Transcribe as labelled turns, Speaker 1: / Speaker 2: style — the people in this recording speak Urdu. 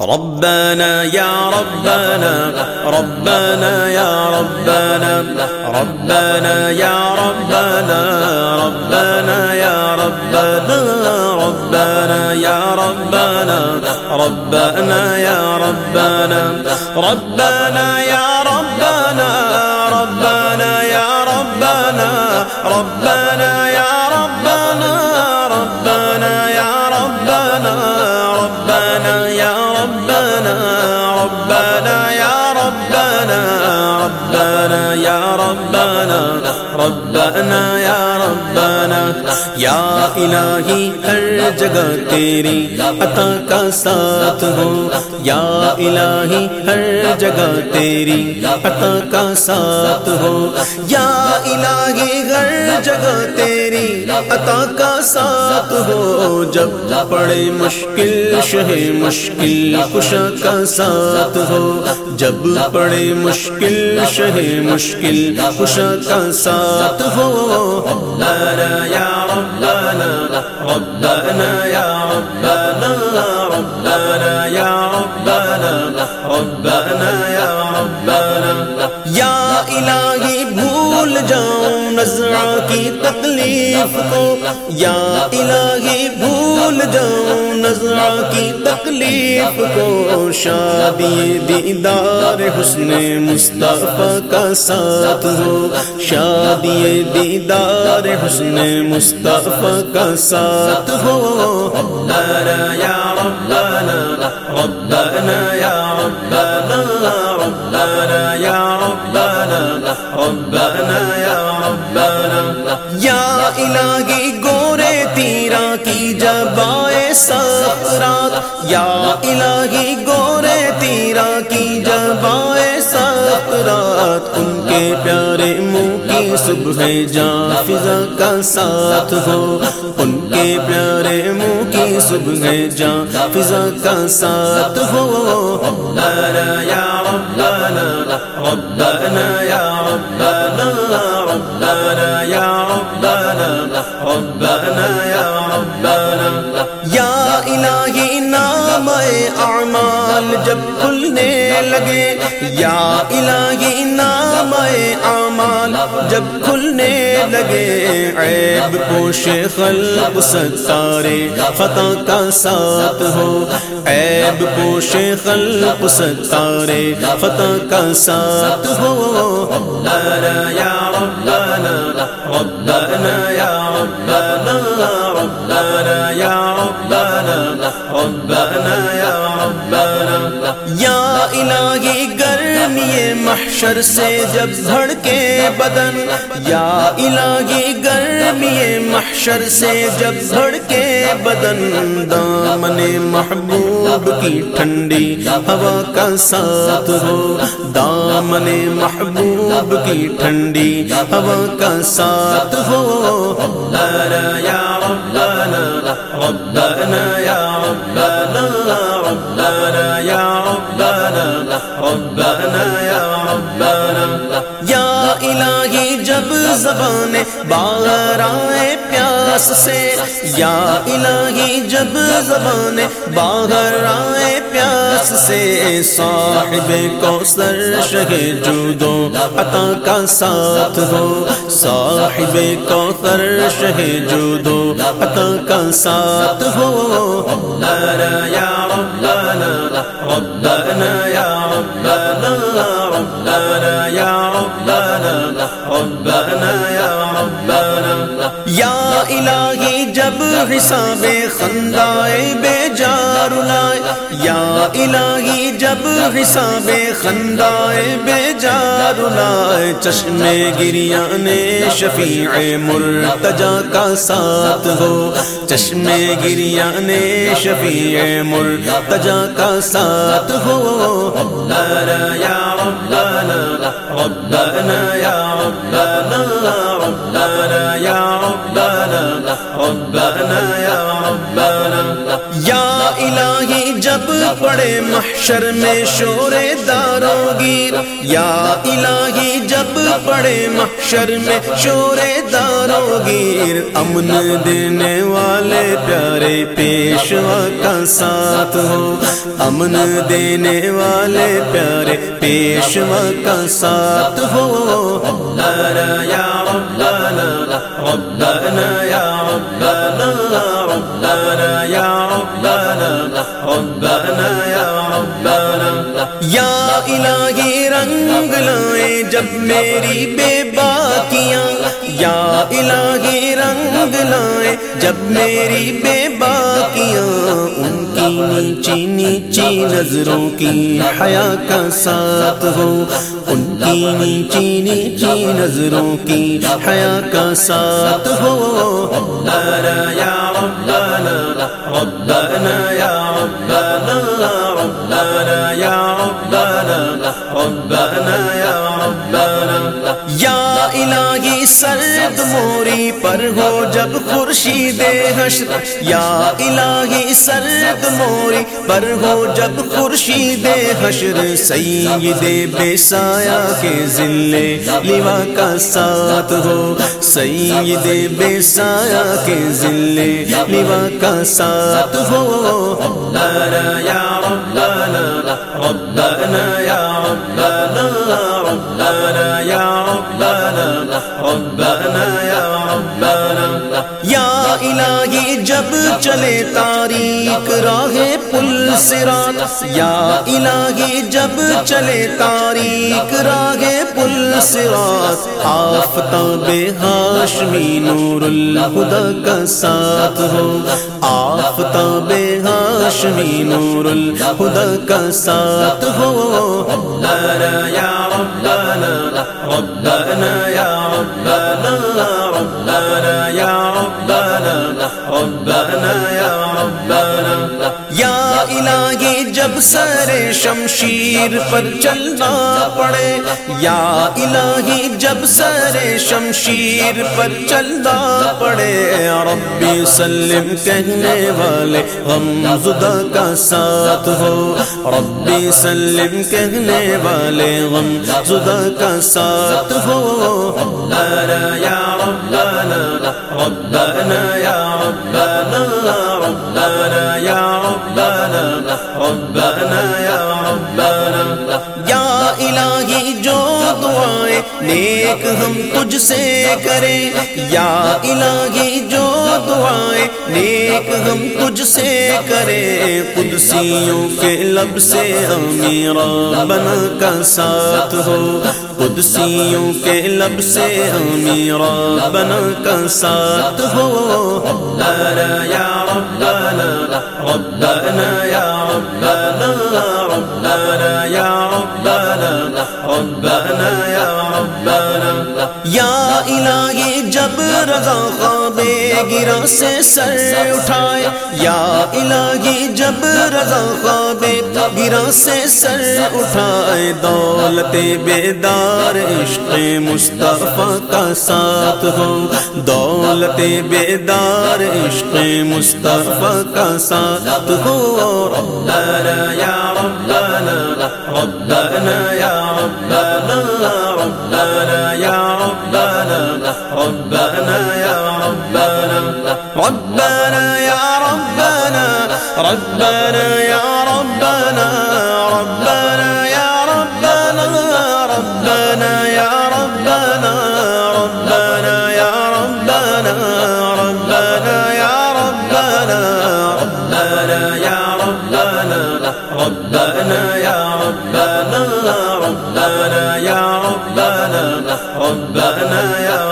Speaker 1: ربنا يا ربنا ربنا يا ربنا ربنا يا ربنا ربنا يا ربنا ربنا يا ربنا ربنا يا ربنا ربنا يا ربنا ربنا يا ربنا ربنا يا ربنا یا ربنا ربنا یا ربنا. یا الہی ہر جگہ تیری عطا کا ساتھ ہو یا الہی ہر جگہ تیری عطا کا ساتھ ہو یا الہی ہر جگہ تیری عطا کا ساتھ ہو جب پڑے مشکل شہ مشکل کشا کا ساتھ ہو جب پڑے مشکل شہ مشکل کشا کا ساتھ ہو ربنا یا ربنا ربنا یا کی تکلیف کو یا الہی بھول جاؤں، نظرہ کی تکلیف کو، شادی دیدار حسن مصطفیٰ کا ساتھ ہو۔ شادی دیدار حسن مصطفیٰ کا ساتھ ہو۔ ربنا یا ربنا ربنا یا ربنا ربنا یا ربنا۔ ربنا الہی گورے تیرا کی جبائے سرات۔ یا الہی گورے تیرا کی جبائے سرات۔ ان کے پیارے منہ کی صبح جان فضا کا ساتھ ہو۔ ان کے پیارے منہ کی صبح جان فضا کا ساتھ ہو۔ ربنا یا ربنا ربنا یا ربنا ربنا يا ربنا ربنا يا ربنا. یا الہی نام اعمال جب کھلنے لگے۔ یا الہی نام اعمال جب کھلنے لگے، عیب پوش خلق ستارے خطا کا ساتھ ہو۔ عیب پوش خلق ستارے فتح کا ساتھ ہو۔ ربنا یا ربنا ربنا یا ربنا ربنا یا ربنا ربنا یا ربنا۔ یا الہی گرمی محشر سے جب بھڑ کے بدن، یا الہی گرمی محشر سے جب بھڑ کے بدن، دامن محبوب کی ٹھنڈی ہوا کا ساتھ ہو۔ دامن محبوب کی ٹھنڈی ہوا کا ساتھ ہو۔ ربنا یا ربنا ربنا یا ربنا ربنا یا ربنا۔ ربنا یا ربنا. یا الہی، جب زبان باہر آئے پیاس سے. یا الہی، جب زبان باہر آئے پیاس سے. صاحب کو سر شہ جودو، عطا کا ساتھ ہو. صاحب کو سر شہ جودو، عطا کا ساتھ ہو. ربنا یا ربنا ربنا یا اللہ ربنا یا ربنا ربنا یا ربنا. یا الہی جب حساب خندائے، بے جار لائے. یا الہی جب حساب خندائے، بے جار لائے. چشمے گریان شفیع مرتجا کا ساتھ ہو. چشمے گریان شفیع مرتجا کا ساتھ ہو. ربنا یا ربنا ربنا يا ربنا ربنا يا ربنا ربنا يا ربنا. يا جب پڑے محشر میں شور دارو گیر یا الہی جب پڑے محشر میں شور دارو گیر امن دینے والے پیارے پیشوا کا ساتھ ہو۔ امن دینے والے پیارے پیشوا کا ساتھ ہو۔ یا ربنا ربنا یا ربنا یا ربنا ربنا یا ربنا. یا الہی رنگ لائے جب میری بے باکیاں. یا الہی رنگ لائے جب میری بے باکیاں. ان کی نیچی نیچی نظروں کی حیا کا ساتھ ہو. ان کی نیچی نیچی نظروں کی حیا کا ساتھ ہو. یا ربنا ربنا يا یا ربنا ربنا یا ربنا یا الہی سرد موری پر ہو جب خورشید حشر۔ یا الہی سرد موری پر ہو جب خورشید حشر۔ سید بے سایہ کے ذلے لیوا کا ساتھ ہو۔ سید بے سایہ کے ذلے لیوا کا ساتھ ہو۔ یا ربنا ربنا يا ربنا ربنا يا ربنا ربنا يا ربنا. يا الہی جب چلے تاریخ راہ پل سرات یا الہی جب چلے تاریخ راہ پل سرات آفتاب ہاشمی نور الہدا کا ساتھ ہو۔ آفتاب ہاشمی نور الہدا کا ساتھ ہو۔ یا ربنا ربنا یا ربنا ربنا یا ربنا یا ربنا یا الہی جب سر شمشیر پر چلنا پڑے، یا الہی جب سر شمشیر پر چلنا پڑے ربی سلم کہنے والے غم زدہ کا ساتھ ہو۔ ربی سلم کہنے والے غم زدہ کا ساتھ ہو۔ یا ربنا ربنا یا ربنا ربنا یا ربنا۔ ربنا یا ربنا یا الہی جو دعائیں نیک ہم تجھ سے کریں یا الہی جو دعائیں نیک ہم تجھ سے کریں قدسیوں کے لب سے امیرا بنا کا ساتھ ہو قدسیوں کے لب سے امیرا بنا کا ساتھ ہو یا ربنا ربنا یا ربنا يا ربنا يا ربنا يا ربنا یا الہی جب رضا خواب گرا سے سر اٹھائے، یا الہی جب رضا خواب گرا سے سر اٹھائے، دولت بیدار عشق مصطفیٰ کا ساتھ ہو۔ دولت بیدار عشق مصطفیٰ کا ساتھ ہو۔ ربنا یا ربنا ربنا ربنا یا ربنا ربنا یا ربنا ربنا یا ربنا ربنا یا ربنا ربنا یا ربنا ربنا یا ربنا ربنا یا ربنا ربنا یا ربنا ربنا یا ربنا ربنا یا ربنا ربنا یا ربنا